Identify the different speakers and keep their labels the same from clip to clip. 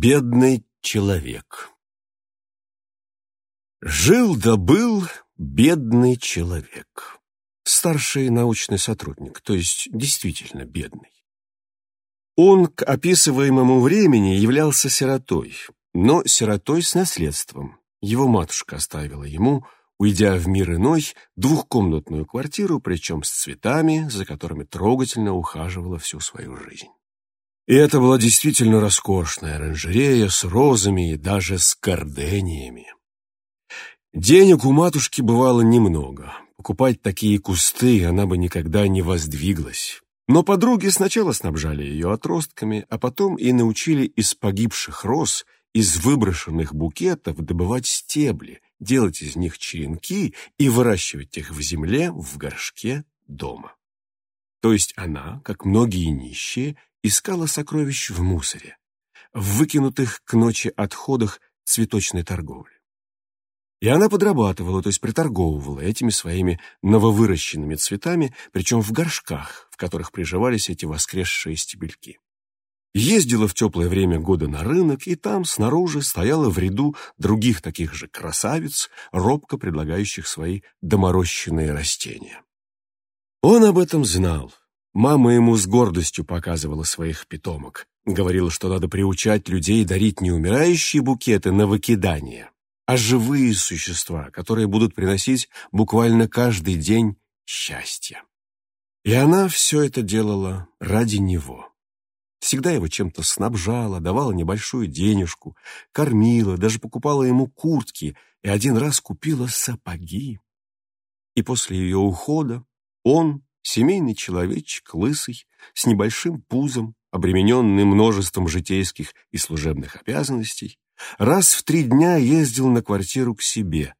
Speaker 1: Бедный человек Жил да был бедный человек. Старший научный сотрудник, то есть действительно бедный. Он к описываемому времени являлся сиротой, но сиротой с наследством. Его матушка оставила ему, уйдя в мир иной, двухкомнатную квартиру, причем с цветами, за которыми трогательно ухаживала всю свою жизнь. И это была действительно роскошная оранжерея с розами и даже с гордениями. Денег у матушки бывало немного. Покупать такие кусты она бы никогда не воздвиглась. Но подруги сначала снабжали ее отростками, а потом и научили из погибших роз, из выброшенных букетов добывать стебли, делать из них черенки и выращивать их в земле в горшке дома. То есть она, как многие нищие, искала сокровищ в мусоре, в выкинутых к ночи отходах цветочной торговли. И она подрабатывала, то есть приторговывала этими своими нововыращенными цветами, причем в горшках, в которых приживались эти воскресшие стебельки. Ездила в теплое время года на рынок, и там снаружи стояла в ряду других таких же красавиц, робко предлагающих свои доморощенные растения. Он об этом знал, Мама ему с гордостью показывала своих питомок. Говорила, что надо приучать людей дарить не умирающие букеты на выкидание, а живые существа, которые будут приносить буквально каждый день счастье. И она все это делала ради него. Всегда его чем-то снабжала, давала небольшую денежку, кормила, даже покупала ему куртки и один раз купила сапоги. И после ее ухода он, Семейный человечек, лысый, с небольшим пузом, обремененный множеством житейских и служебных обязанностей, раз в три дня ездил на квартиру к себе.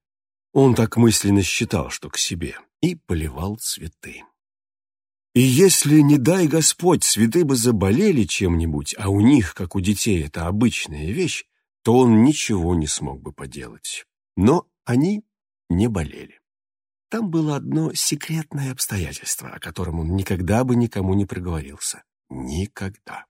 Speaker 1: Он так мысленно считал, что к себе, и поливал цветы. И если, не дай Господь, цветы бы заболели чем-нибудь, а у них, как у детей, это обычная вещь, то он ничего не смог бы поделать. Но они не болели. Там было одно секретное обстоятельство, о котором он никогда бы никому не проговорился. Никогда.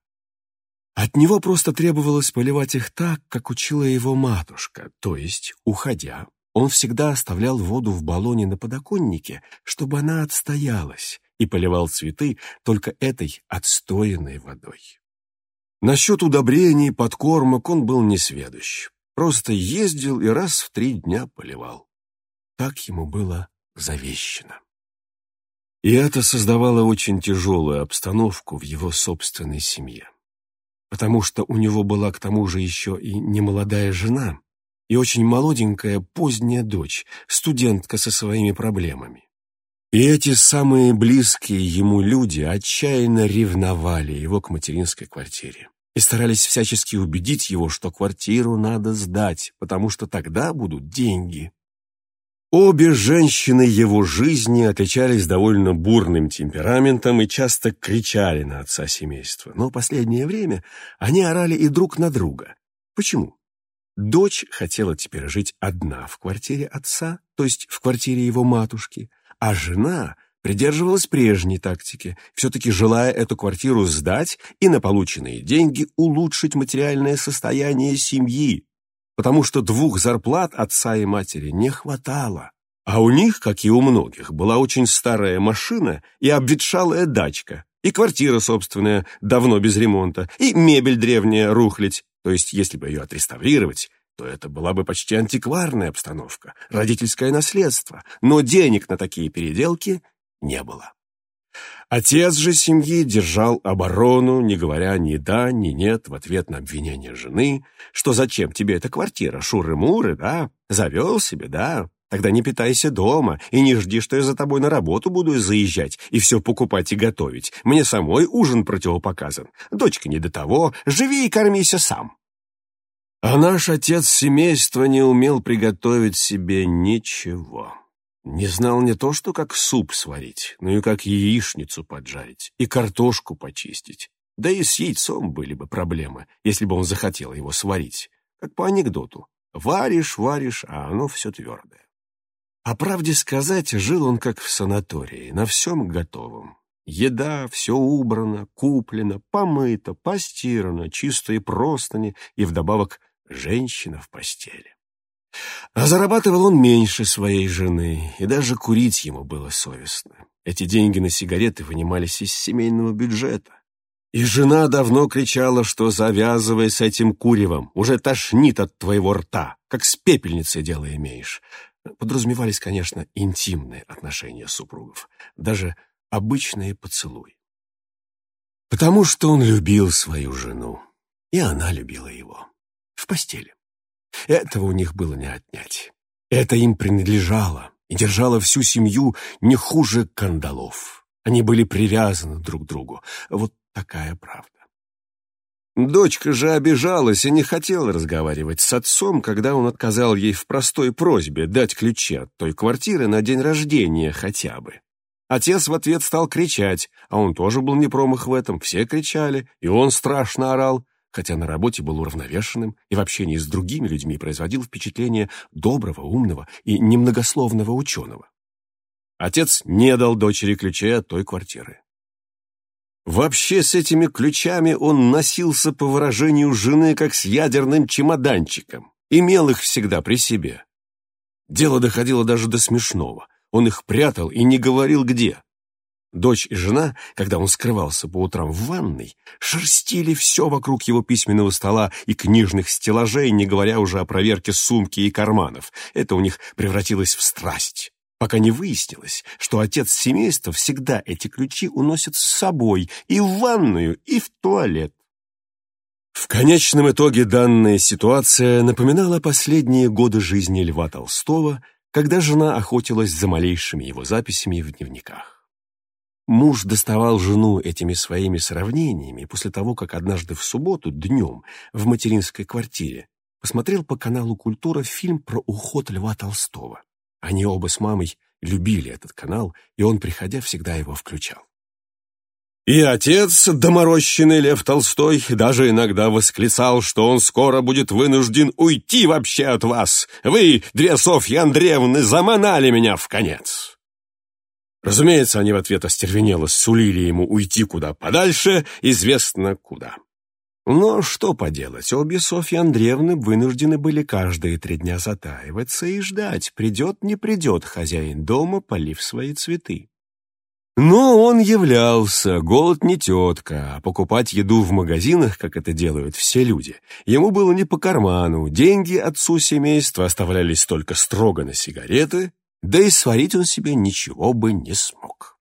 Speaker 1: От него просто требовалось поливать их так, как учила его матушка, то есть, уходя, он всегда оставлял воду в баллоне на подоконнике, чтобы она отстоялась, и поливал цветы только этой отстоянной водой. Насчет удобрений, подкормок он был несведущ. Просто ездил и раз в три дня поливал. Так ему было завещено. И это создавало очень тяжелую обстановку в его собственной семье, потому что у него была к тому же еще и немолодая жена, и очень молоденькая поздняя дочь, студентка со своими проблемами. И эти самые близкие ему люди отчаянно ревновали его к материнской квартире и старались всячески убедить его, что квартиру надо сдать, потому что тогда будут деньги. Обе женщины его жизни отличались довольно бурным темпераментом и часто кричали на отца семейства, но последнее время они орали и друг на друга. Почему? Дочь хотела теперь жить одна в квартире отца, то есть в квартире его матушки, а жена придерживалась прежней тактики, все-таки желая эту квартиру сдать и на полученные деньги улучшить материальное состояние семьи, потому что двух зарплат отца и матери не хватало. А у них, как и у многих, была очень старая машина и обветшалая дачка, и квартира собственная, давно без ремонта, и мебель древняя рухлядь. То есть, если бы ее отреставрировать, то это была бы почти антикварная обстановка, родительское наследство, но денег на такие переделки не было. Отец же семьи держал оборону, не говоря ни да, ни нет в ответ на обвинение жены, что зачем тебе эта квартира, шуры-муры, да, завел себе, да, Тогда не питайся дома и не жди, что я за тобой на работу буду заезжать и все покупать и готовить. Мне самой ужин противопоказан. Дочка не до того, живи и кормися сам. А наш отец семейства не умел приготовить себе ничего. Не знал не то, что как суп сварить, но и как яичницу поджарить, и картошку почистить. Да и с яйцом были бы проблемы, если бы он захотел его сварить. Как по анекдоту. Варишь, варишь, а оно все твердое. По правде сказать, жил он как в санатории, на всем готовом. Еда, все убрано, куплено, помыто, постирано, чистые простыни и вдобавок женщина в постели. А зарабатывал он меньше своей жены, и даже курить ему было совестно. Эти деньги на сигареты вынимались из семейного бюджета. И жена давно кричала, что завязывай с этим куревом, уже тошнит от твоего рта, как с пепельницей дело имеешь. Подразумевались, конечно, интимные отношения супругов, даже обычные поцелуи. Потому что он любил свою жену, и она любила его. В постели. Этого у них было не отнять. Это им принадлежало и держало всю семью не хуже кандалов. Они были привязаны друг к другу. Вот такая правда. Дочка же обижалась и не хотела разговаривать с отцом, когда он отказал ей в простой просьбе дать ключи от той квартиры на день рождения хотя бы. Отец в ответ стал кричать, а он тоже был не промах в этом, все кричали, и он страшно орал, хотя на работе был уравновешенным и в общении с другими людьми производил впечатление доброго, умного и немногословного ученого. Отец не дал дочери ключей от той квартиры. Вообще с этими ключами он носился по выражению жены как с ядерным чемоданчиком, имел их всегда при себе. Дело доходило даже до смешного. Он их прятал и не говорил где. Дочь и жена, когда он скрывался по утрам в ванной, шерстили все вокруг его письменного стола и книжных стеллажей, не говоря уже о проверке сумки и карманов. Это у них превратилось в страсть пока не выяснилось, что отец семейства всегда эти ключи уносит с собой и в ванную, и в туалет. В конечном итоге данная ситуация напоминала последние годы жизни Льва Толстого, когда жена охотилась за малейшими его записями в дневниках. Муж доставал жену этими своими сравнениями после того, как однажды в субботу днем в материнской квартире посмотрел по каналу «Культура» фильм про уход Льва Толстого. Они оба с мамой любили этот канал, и он, приходя, всегда его включал. И отец, доморощенный Лев Толстой, даже иногда восклицал, что он скоро будет вынужден уйти вообще от вас. Вы, две Софьи Андреевны, заманали меня в конец. Разумеется, они в ответ остервенело сулили ему уйти куда подальше, известно куда. Но что поделать, обе Софьи Андреевны вынуждены были каждые три дня затаиваться и ждать, придет, не придет хозяин дома, полив свои цветы. Но он являлся, голод не тетка, а покупать еду в магазинах, как это делают все люди, ему было не по карману, деньги отцу семейства оставлялись только строго на сигареты, да и сварить он себе ничего бы не смог.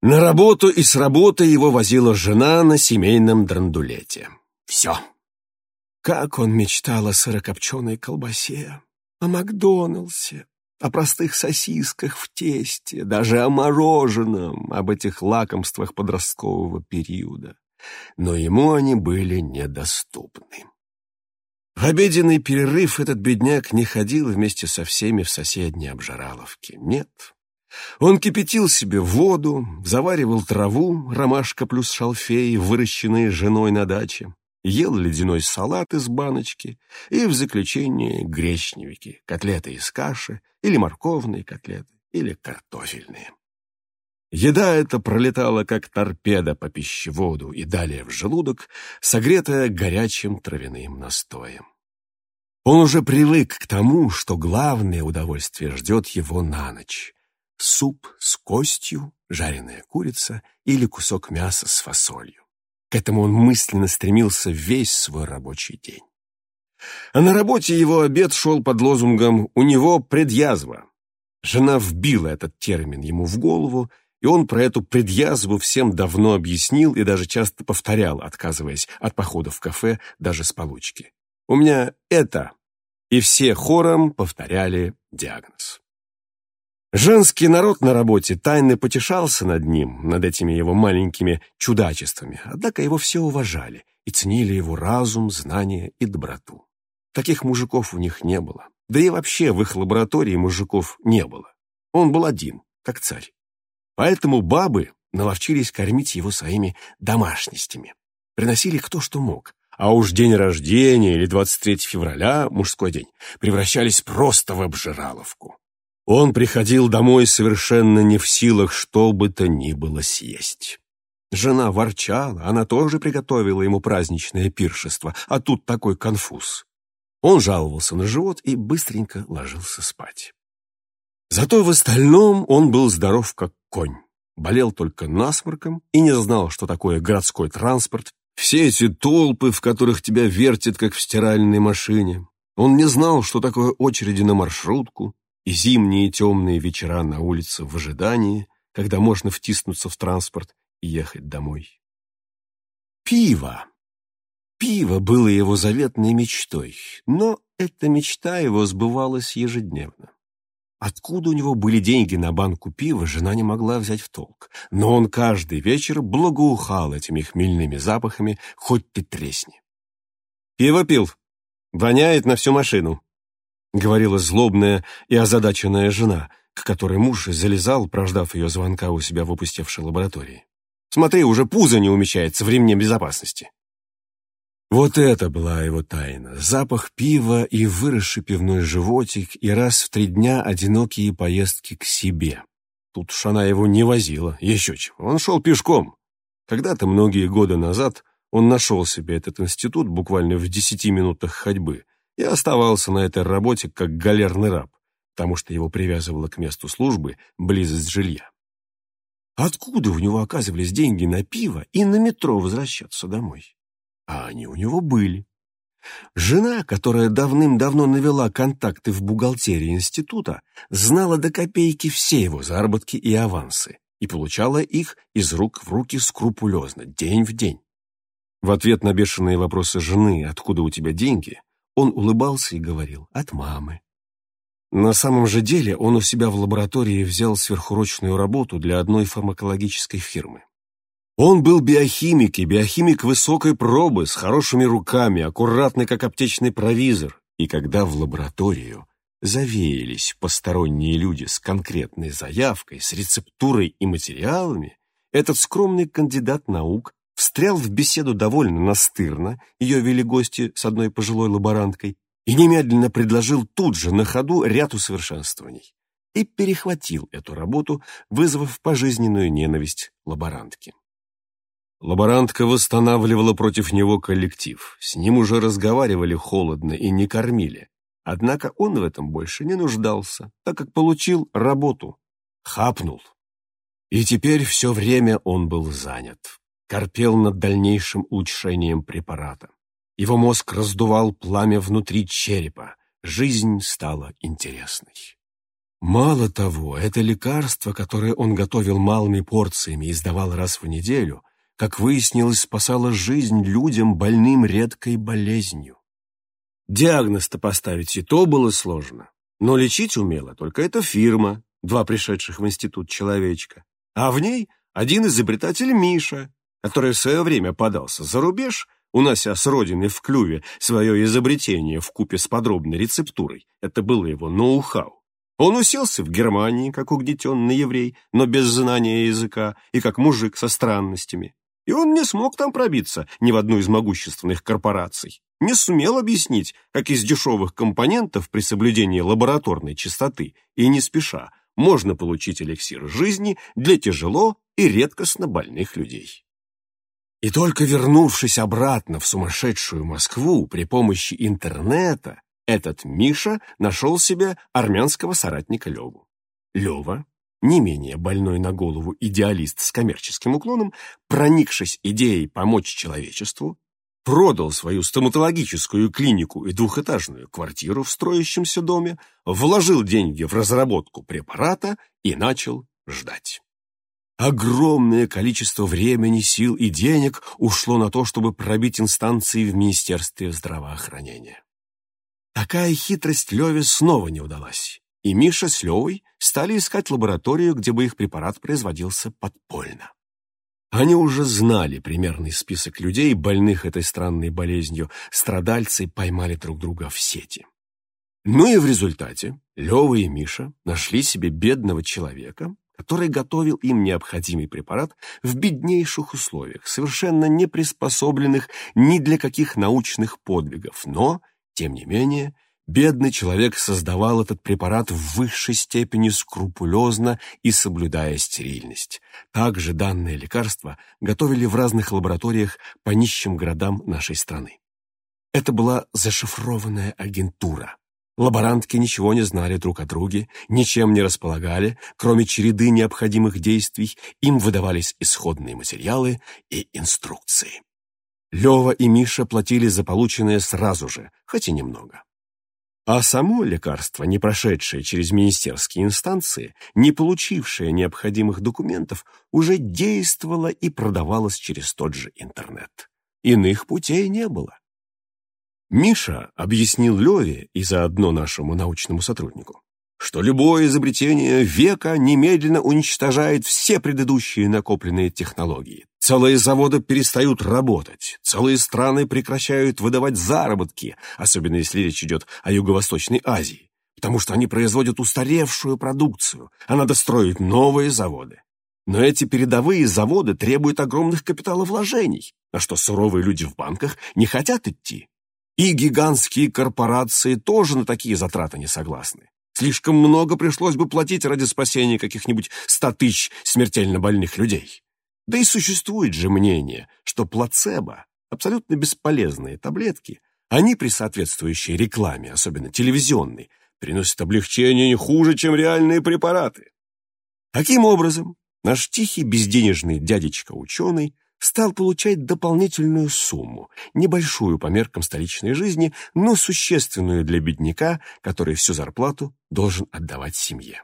Speaker 1: На работу и с работы его возила жена на семейном драндулете. Все. Как он мечтал о сырокопченой колбасе, о Макдоналдсе, о простых сосисках в тесте, даже о мороженом, об этих лакомствах подросткового периода. Но ему они были недоступны. В обеденный перерыв этот бедняк не ходил вместе со всеми в соседние обжираловки. Нет, он кипятил себе воду, заваривал траву, ромашка плюс шалфей, выращенные женой на даче, ел ледяной салат из баночки и в заключение гречневики, котлеты из каши или морковные котлеты, или картофельные. Еда эта пролетала как торпеда по пищеводу и далее в желудок, согретая горячим травяным настоем. Он уже привык к тому, что главное удовольствие ждет его на ночь, суп с костью, жареная курица или кусок мяса с фасолью. К этому он мысленно стремился весь свой рабочий день. А на работе его обед шел под лозунгом «У него предъязва». Жена вбила этот термин ему в голову, и он про эту предъязву всем давно объяснил и даже часто повторял, отказываясь от похода в кафе даже с получки. «У меня это...» И все хором повторяли диагноз. Женский народ на работе тайно потешался над ним, над этими его маленькими чудачествами, однако его все уважали и ценили его разум, знания и доброту. Таких мужиков у них не было. Да и вообще в их лаборатории мужиков не было. Он был один, как царь. Поэтому бабы наловчились кормить его своими домашностями. Приносили кто что мог. А уж день рождения или 23 февраля, мужской день, превращались просто в обжираловку. Он приходил домой совершенно не в силах что бы то ни было съесть. Жена ворчала, она тоже приготовила ему праздничное пиршество, а тут такой конфуз. Он жаловался на живот и быстренько ложился спать. Зато в остальном он был здоров как конь, болел только насморком и не знал, что такое городской транспорт, все эти толпы, в которых тебя вертят, как в стиральной машине. Он не знал, что такое очереди на маршрутку и зимние темные вечера на улице в ожидании, когда можно втиснуться в транспорт и ехать домой. Пиво. Пиво было его заветной мечтой, но эта мечта его сбывалась ежедневно. Откуда у него были деньги на банку пива, жена не могла взять в толк. Но он каждый вечер благоухал этими хмельными запахами, хоть ты тресни. «Пиво пил. Воняет на всю машину», — говорила злобная и озадаченная жена, к которой муж залезал, прождав ее звонка у себя в опустевшей лаборатории. «Смотри, уже пузо не умещается в ремне безопасности». Вот это была его тайна. Запах пива и выросший пивной животик, и раз в три дня одинокие поездки к себе. Тут уж она его не возила, еще чего. Он шел пешком. Когда-то, многие годы назад, он нашел себе этот институт буквально в десяти минутах ходьбы и оставался на этой работе как галерный раб, потому что его привязывало к месту службы близость жилья. Откуда у него оказывались деньги на пиво и на метро возвращаться домой? А они у него были. Жена, которая давным-давно навела контакты в бухгалтерии института, знала до копейки все его заработки и авансы и получала их из рук в руки скрупулезно, день в день. В ответ на бешеные вопросы жены «Откуда у тебя деньги?» он улыбался и говорил «От мамы». На самом же деле он у себя в лаборатории взял сверхурочную работу для одной фармакологической фирмы. Он был биохимик и биохимик высокой пробы, с хорошими руками, аккуратный, как аптечный провизор. И когда в лабораторию завеялись посторонние люди с конкретной заявкой, с рецептурой и материалами, этот скромный кандидат наук встрял в беседу довольно настырно, ее вели гости с одной пожилой лаборанткой, и немедленно предложил тут же на ходу ряд усовершенствований. И перехватил эту работу, вызвав пожизненную ненависть лаборантки. Лаборантка восстанавливала против него коллектив. С ним уже разговаривали холодно и не кормили. Однако он в этом больше не нуждался, так как получил работу. Хапнул. И теперь все время он был занят. Корпел над дальнейшим улучшением препарата. Его мозг раздувал пламя внутри черепа. Жизнь стала интересной. Мало того, это лекарство, которое он готовил малыми порциями и сдавал раз в неделю, как выяснилось, спасала жизнь людям, больным редкой болезнью. Диагноз-то поставить и то было сложно, но лечить умела только эта фирма, два пришедших в институт человечка, а в ней один изобретатель Миша, который в свое время подался за рубеж, унося с родины в клюве свое изобретение в купе с подробной рецептурой. Это было его ноу-хау. Он уселся в Германии, как угнетенный еврей, но без знания языка, и как мужик со странностями. И он не смог там пробиться ни в одну из могущественных корпораций. Не сумел объяснить, как из дешевых компонентов при соблюдении лабораторной чистоты и не спеша можно получить эликсир жизни для тяжело и редкостно больных людей. И только вернувшись обратно в сумасшедшую Москву при помощи интернета, этот Миша нашел себе армянского соратника Леву. Лева не менее больной на голову идеалист с коммерческим уклоном, проникшись идеей помочь человечеству, продал свою стоматологическую клинику и двухэтажную квартиру в строящемся доме, вложил деньги в разработку препарата и начал ждать. Огромное количество времени, сил и денег ушло на то, чтобы пробить инстанции в Министерстве здравоохранения. Такая хитрость Леве снова не удалась и Миша с Левой стали искать лабораторию, где бы их препарат производился подпольно. Они уже знали примерный список людей, больных этой странной болезнью, страдальцы поймали друг друга в сети. Ну и в результате Лева и Миша нашли себе бедного человека, который готовил им необходимый препарат в беднейших условиях, совершенно не приспособленных ни для каких научных подвигов, но, тем не менее, Бедный человек создавал этот препарат в высшей степени скрупулезно и соблюдая стерильность. Также данное лекарство готовили в разных лабораториях по нищим городам нашей страны. Это была зашифрованная агентура. Лаборантки ничего не знали друг о друге, ничем не располагали, кроме череды необходимых действий, им выдавались исходные материалы и инструкции. Лева и Миша платили за полученное сразу же, хоть и немного. А само лекарство, не прошедшее через министерские инстанции, не получившее необходимых документов, уже действовало и продавалось через тот же интернет. Иных путей не было. Миша объяснил Леве и заодно нашему научному сотруднику, что любое изобретение века немедленно уничтожает все предыдущие накопленные технологии. Целые заводы перестают работать, целые страны прекращают выдавать заработки, особенно если речь идет о Юго-Восточной Азии, потому что они производят устаревшую продукцию, а надо строить новые заводы. Но эти передовые заводы требуют огромных капиталовложений, на что суровые люди в банках не хотят идти. И гигантские корпорации тоже на такие затраты не согласны. Слишком много пришлось бы платить ради спасения каких-нибудь ста тысяч смертельно больных людей. Да и существует же мнение, что плацебо, абсолютно бесполезные таблетки, они при соответствующей рекламе, особенно телевизионной, приносят облегчение не хуже, чем реальные препараты. Таким образом, наш тихий безденежный дядечка-ученый стал получать дополнительную сумму, небольшую по меркам столичной жизни, но существенную для бедняка, который всю зарплату должен отдавать семье.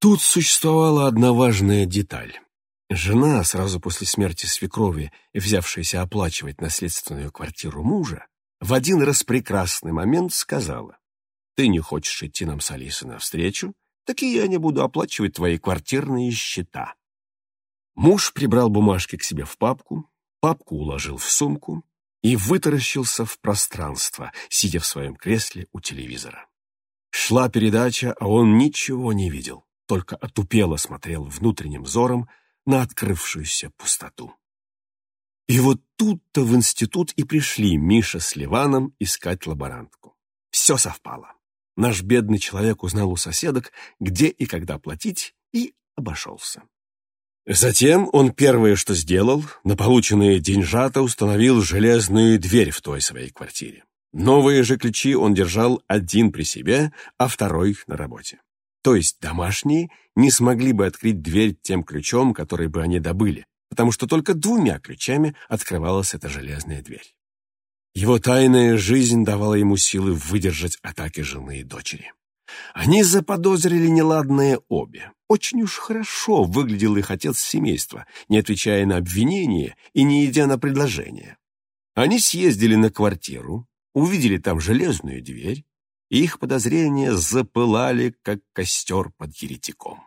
Speaker 1: Тут существовала одна важная деталь. Жена, сразу после смерти свекрови, взявшаяся оплачивать наследственную квартиру мужа, в один раз прекрасный момент сказала, «Ты не хочешь идти нам с Алисой навстречу, так и я не буду оплачивать твои квартирные счета. Муж прибрал бумажки к себе в папку, папку уложил в сумку и вытаращился в пространство, сидя в своем кресле у телевизора. Шла передача, а он ничего не видел, только отупело смотрел внутренним взором на открывшуюся пустоту. И вот тут-то в институт и пришли Миша с Ливаном искать лаборантку. Все совпало. Наш бедный человек узнал у соседок, где и когда платить, и обошелся. Затем он первое, что сделал, на полученные деньжата установил железную дверь в той своей квартире. Новые же ключи он держал один при себе, а второй на работе. То есть домашние не смогли бы открыть дверь тем ключом, который бы они добыли, потому что только двумя ключами открывалась эта железная дверь. Его тайная жизнь давала ему силы выдержать атаки жены и дочери. Они заподозрили неладное обе. Очень уж хорошо выглядел их отец семейства, не отвечая на обвинения и не идя на предложения. Они съездили на квартиру, увидели там железную дверь, и их подозрения запылали, как костер под еретиком.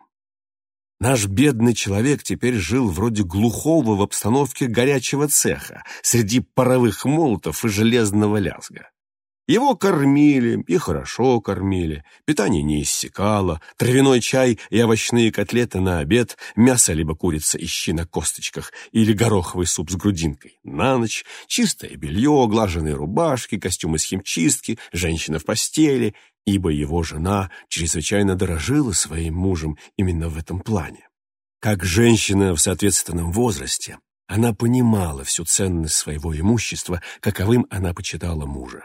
Speaker 1: Наш бедный человек теперь жил вроде глухого в обстановке горячего цеха, среди паровых молотов и железного лязга. Его кормили, и хорошо кормили, питание не иссякало, травяной чай и овощные котлеты на обед, мясо либо курица и щи на косточках или гороховый суп с грудинкой. На ночь чистое белье, глаженные рубашки, костюмы с химчистки, женщина в постели, ибо его жена чрезвычайно дорожила своим мужем именно в этом плане. Как женщина в соответственном возрасте, она понимала всю ценность своего имущества, каковым она почитала мужа.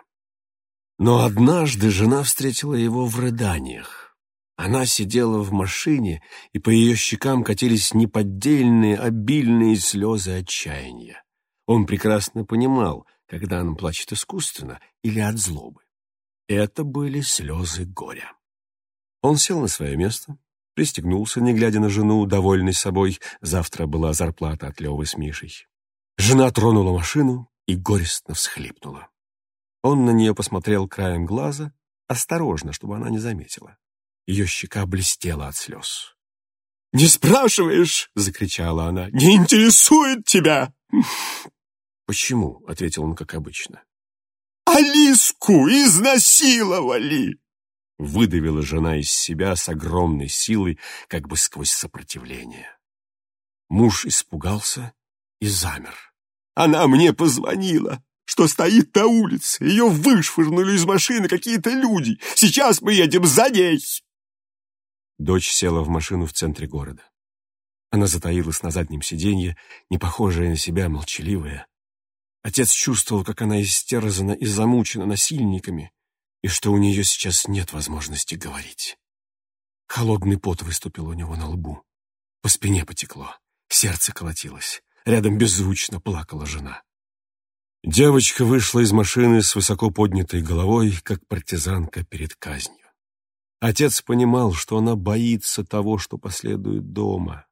Speaker 1: Но однажды жена встретила его в рыданиях. Она сидела в машине, и по ее щекам катились неподдельные, обильные слезы отчаяния. Он прекрасно понимал, когда она плачет искусственно или от злобы. Это были слезы горя. Он сел на свое место, пристегнулся, не глядя на жену, довольный собой. Завтра была зарплата от Левы с Мишей. Жена тронула машину и горестно всхлипнула. Он на нее посмотрел краем глаза, осторожно, чтобы она не заметила. Ее щека блестела от слез. «Не спрашиваешь!» — закричала она. «Не интересует тебя!» «Почему?» — ответил он, как обычно. «Алиску изнасиловали!» Выдавила жена из себя с огромной силой, как бы сквозь сопротивление. Муж испугался и замер. «Она мне позвонила. Что стоит на улице. Ее вышвырнули из машины какие-то люди. Сейчас мы едем за ней!» Дочь села в машину в центре города. Она затаилась на заднем сиденье, не похожая на себя, молчаливая. Отец чувствовал, как она истерзана и замучена насильниками, и что у нее сейчас нет возможности говорить. Холодный пот выступил у него на лбу. По спине потекло, сердце колотилось. Рядом беззвучно плакала жена. Девочка вышла из машины с высоко поднятой головой, как партизанка перед казнью. Отец понимал, что она боится того, что последует дома.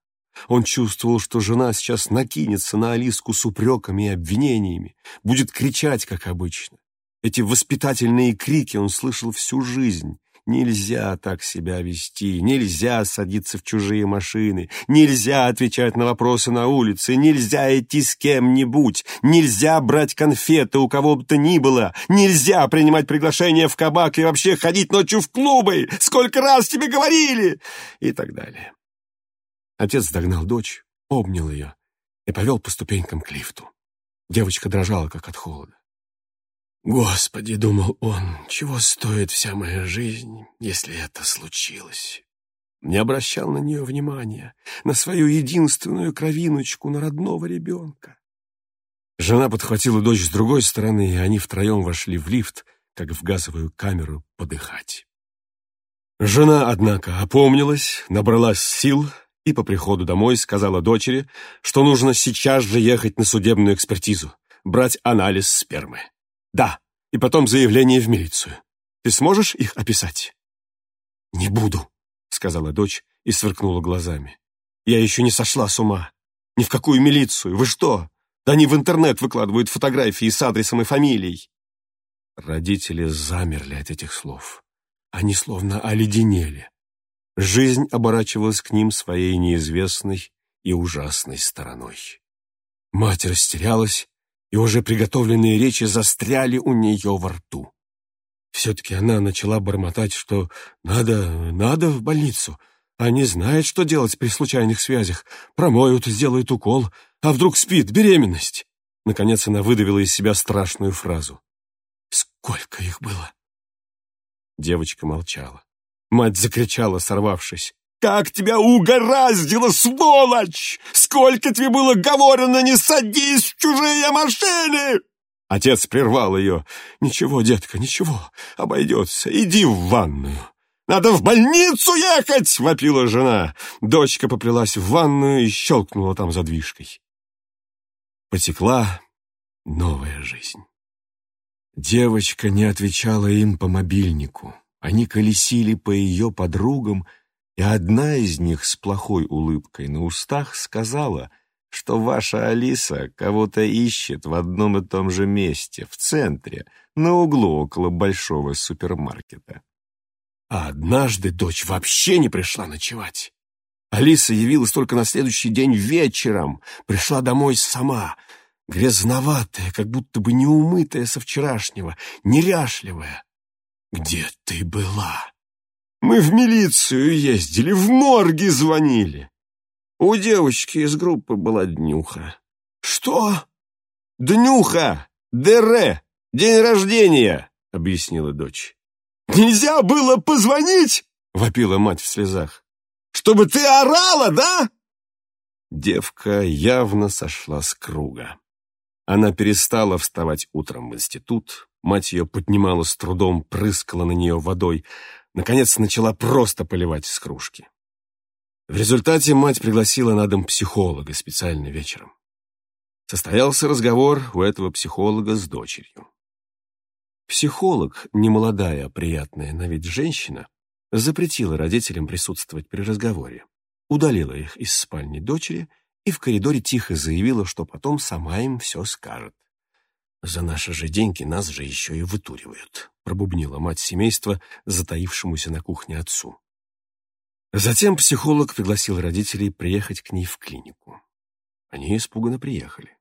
Speaker 1: Он чувствовал, что жена сейчас накинется на Алиску с упреками и обвинениями, будет кричать, как обычно. Эти воспитательные крики он слышал всю жизнь. Нельзя так себя вести, нельзя садиться в чужие машины, нельзя отвечать на вопросы на улице, нельзя идти с кем-нибудь, нельзя брать конфеты у кого бы то ни было, нельзя принимать приглашения в кабак и вообще ходить ночью в клубы, сколько раз тебе говорили, и так далее. Отец догнал дочь, обнял ее и повел по ступенькам к лифту. Девочка дрожала, как от холода. Господи, думал он, чего стоит вся моя жизнь, если это случилось? Не обращал на нее внимания, на свою единственную кровиночку, на родного ребенка. Жена подхватила дочь с другой стороны, и они втроем вошли в лифт, как в газовую камеру, подыхать. Жена, однако, опомнилась, набралась сил и по приходу домой сказала дочери, что нужно сейчас же ехать на судебную экспертизу, брать анализ спермы. Да, и потом заявление в милицию. Ты сможешь их описать? Не буду, сказала дочь и сверкнула глазами. Я еще не сошла с ума. Ни в какую милицию. Вы что? Да они в интернет выкладывают фотографии с адресом и фамилией. Родители замерли от этих слов. Они словно оледенели. Жизнь оборачивалась к ним своей неизвестной и ужасной стороной. Мать растерялась и уже приготовленные речи застряли у нее во рту. Все-таки она начала бормотать, что надо, надо в больницу, а не знает, что делать при случайных связях. Промоют, сделают укол, а вдруг спит, беременность. Наконец она выдавила из себя страшную фразу. «Сколько их было?» Девочка молчала. Мать закричала, сорвавшись. Как тебя угораздило, сволочь! Сколько тебе было говорено, не садись в чужие машины!» Отец прервал ее. «Ничего, детка, ничего, обойдется. Иди в ванную». «Надо в больницу ехать!» — вопила жена. Дочка поплелась в ванную и щелкнула там задвижкой. Потекла новая жизнь. Девочка не отвечала им по мобильнику. Они колесили по ее подругам, и одна из них с плохой улыбкой на устах сказала, что ваша Алиса кого-то ищет в одном и том же месте, в центре, на углу около большого супермаркета. А однажды дочь вообще не пришла ночевать. Алиса явилась только на следующий день вечером, пришла домой сама, грязноватая, как будто бы неумытая со вчерашнего, неряшливая. «Где ты была?» Мы в милицию ездили, в морги звонили. У девочки из группы была днюха. Что? Днюха! ДР! День рождения! Объяснила дочь. Нельзя было позвонить? Вопила мать в слезах. Чтобы ты орала, да? Девка явно сошла с круга. Она перестала вставать утром в институт, мать ее поднимала с трудом, прыскала на нее водой, Наконец начала просто поливать из кружки. В результате мать пригласила на дом психолога специально вечером. Состоялся разговор у этого психолога с дочерью. Психолог, немолодая, приятная на вид женщина, запретила родителям присутствовать при разговоре, удалила их из спальни дочери и в коридоре тихо заявила, что потом сама им все скажет. «За наши же деньги нас же еще и вытуривают», — пробубнила мать семейства, затаившемуся на кухне отцу. Затем психолог пригласил родителей приехать к ней в клинику. Они испуганно приехали.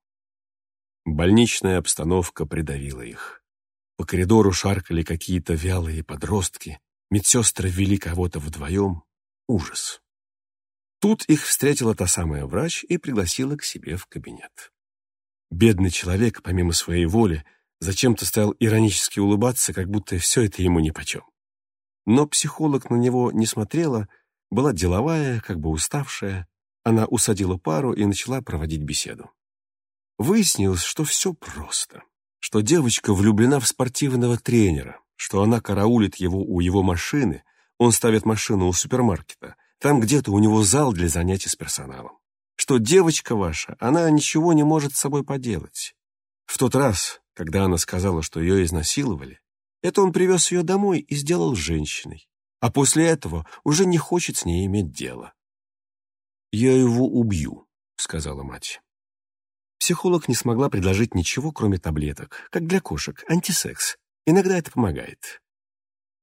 Speaker 1: Больничная обстановка придавила их. По коридору шаркали какие-то вялые подростки, медсестры ввели кого-то вдвоем. Ужас. Тут их встретила та самая врач и пригласила к себе в кабинет. Бедный человек, помимо своей воли, Зачем-то стал иронически улыбаться, как будто все это ему нипочем. Но психолог на него не смотрела, была деловая, как бы уставшая. Она усадила пару и начала проводить беседу. Выяснилось, что все просто, что девочка влюблена в спортивного тренера, что она караулит его у его машины, он ставит машину у супермаркета, там где-то у него зал для занятий с персоналом. Что девочка ваша, она ничего не может с собой поделать. В тот раз, когда она сказала, что ее изнасиловали, это он привез ее домой и сделал женщиной, а после этого уже не хочет с ней иметь дело. «Я его убью», — сказала мать. Психолог не смогла предложить ничего, кроме таблеток, как для кошек, антисекс. Иногда это помогает.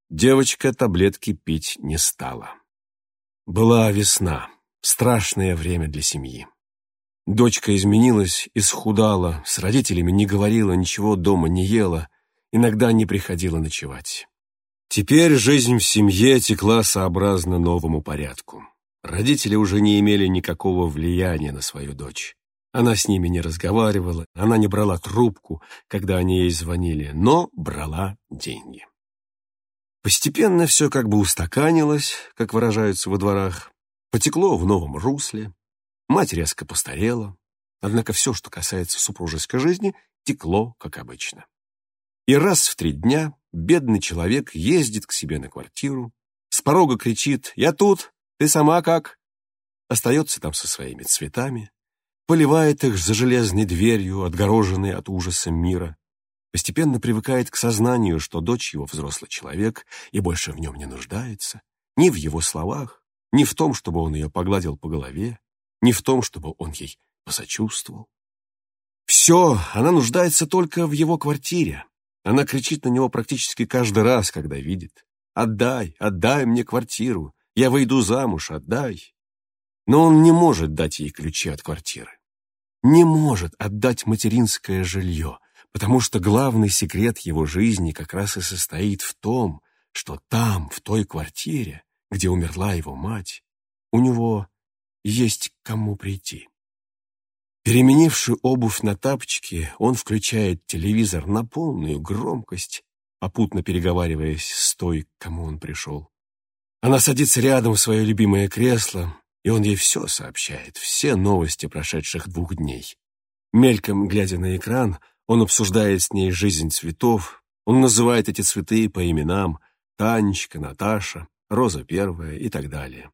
Speaker 1: Девочка таблетки пить не стала. Была весна, страшное время для семьи. Дочка изменилась, исхудала, с родителями не говорила, ничего дома не ела, иногда не приходила ночевать. Теперь жизнь в семье текла сообразно новому порядку. Родители уже не имели никакого влияния на свою дочь. Она с ними не разговаривала, она не брала трубку, когда они ей звонили, но брала деньги. Постепенно все как бы устаканилось, как выражаются во дворах, потекло в новом русле, мать резко постарела, однако все, что касается супружеской жизни, текло, как обычно. И раз в три дня бедный человек ездит к себе на квартиру, с порога кричит «Я тут! Ты сама как?» Остается там со своими цветами, поливает их за железной дверью, отгороженной от ужаса мира, постепенно привыкает к сознанию, что дочь его взрослый человек и больше в нем не нуждается, ни в его словах, ни в том, чтобы он ее погладил по голове, ни в том, чтобы он ей посочувствовал. Все, она нуждается только в его квартире. Она кричит на него практически каждый раз, когда видит. «Отдай, отдай мне квартиру, я выйду замуж, отдай». Но он не может дать ей ключи от квартиры. Не может отдать материнское жилье, потому что главный секрет его жизни как раз и состоит в том, что там, в той квартире, где умерла его мать, у него есть к кому прийти. Переменивший обувь на тапочки, он включает телевизор на полную громкость, попутно переговариваясь с той, к кому он пришел. Она садится рядом в свое любимое кресло, и он ей все сообщает, все новости прошедших двух дней. Мельком глядя на экран, он обсуждает с ней жизнь цветов, он называет эти цветы по именам Танечка, Наташа, Роза Первая и так далее.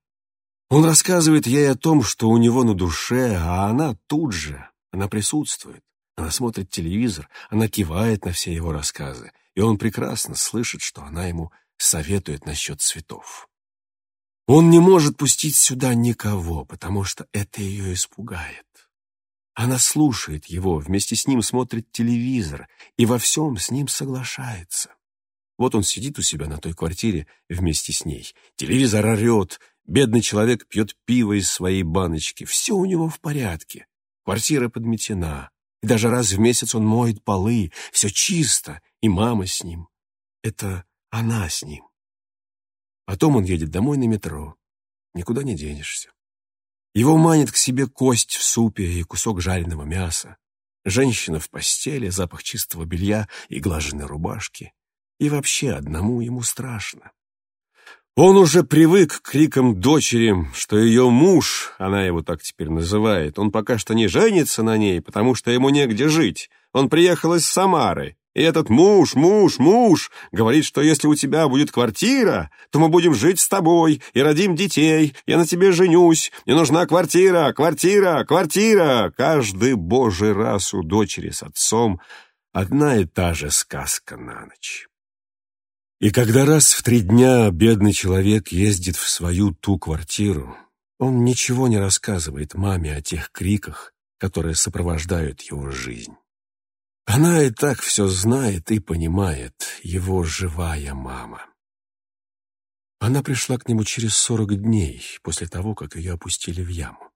Speaker 1: Он рассказывает ей о том, что у него на душе, а она тут же, она присутствует. Она смотрит телевизор, она кивает на все его рассказы, и он прекрасно слышит, что она ему советует насчет цветов. Он не может пустить сюда никого, потому что это ее испугает. Она слушает его, вместе с ним смотрит телевизор и во всем с ним соглашается. Вот он сидит у себя на той квартире вместе с ней. Телевизор орет, Бедный человек пьет пиво из своей баночки. Все у него в порядке. Квартира подметена. И даже раз в месяц он моет полы. Все чисто. И мама с ним. Это она с ним. Потом он едет домой на метро. Никуда не денешься. Его манит к себе кость в супе и кусок жареного мяса. Женщина в постели, запах чистого белья и глаженной рубашки. И вообще одному ему страшно. Он уже привык к крикам дочери, что ее муж, она его так теперь называет, он пока что не женится на ней, потому что ему негде жить. Он приехал из Самары. И этот муж, муж, муж говорит, что если у тебя будет квартира, то мы будем жить с тобой и родим детей. Я на тебе женюсь. Мне нужна квартира, квартира, квартира. Каждый божий раз у дочери с отцом одна и та же сказка на ночь. И когда раз в три дня бедный человек ездит в свою ту квартиру, он ничего не рассказывает маме о тех криках, которые сопровождают его жизнь. Она и так все знает и понимает, его живая мама. Она пришла к нему через сорок дней после того, как ее опустили в яму.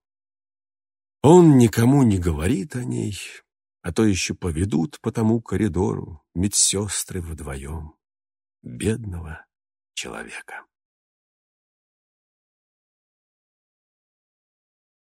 Speaker 1: Он никому не говорит о ней, а то еще поведут по тому коридору медсестры вдвоем бедного человека.